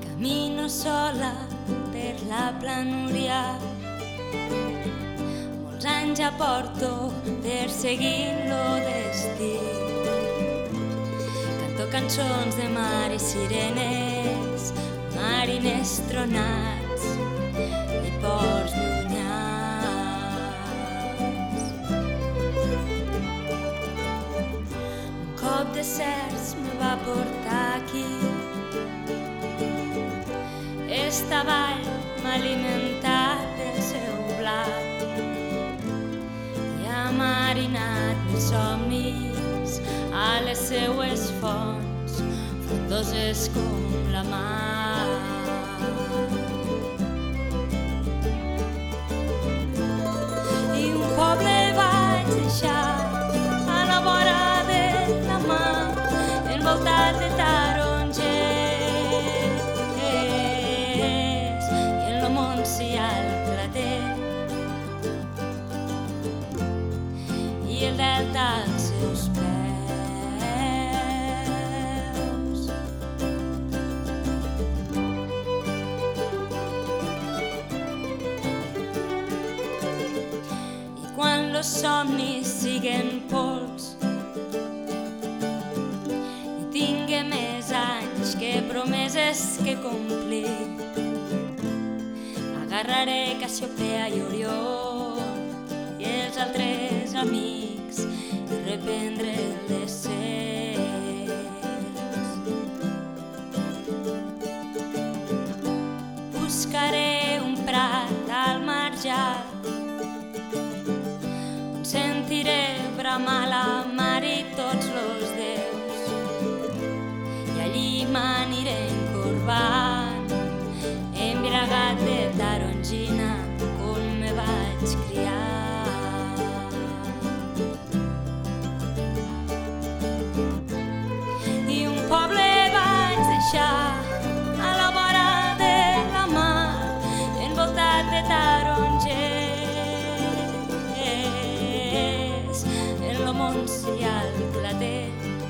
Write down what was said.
Camino sola per la planúria Molts anys ja porto perseguint lo destí. Canto cançons de mar i sirenes Mariners tronats i ports llunyans. Un cop de certs me va portar aquí. Esta vall m'ha somnis a les seues fonts frondoses com la mar. I el delta als seus peus. I quan los somnis siguen pols i tingue més anys que promeses que complir agarraré Cassiopea i Orió i els altres on sentiré bramar la com si el clatell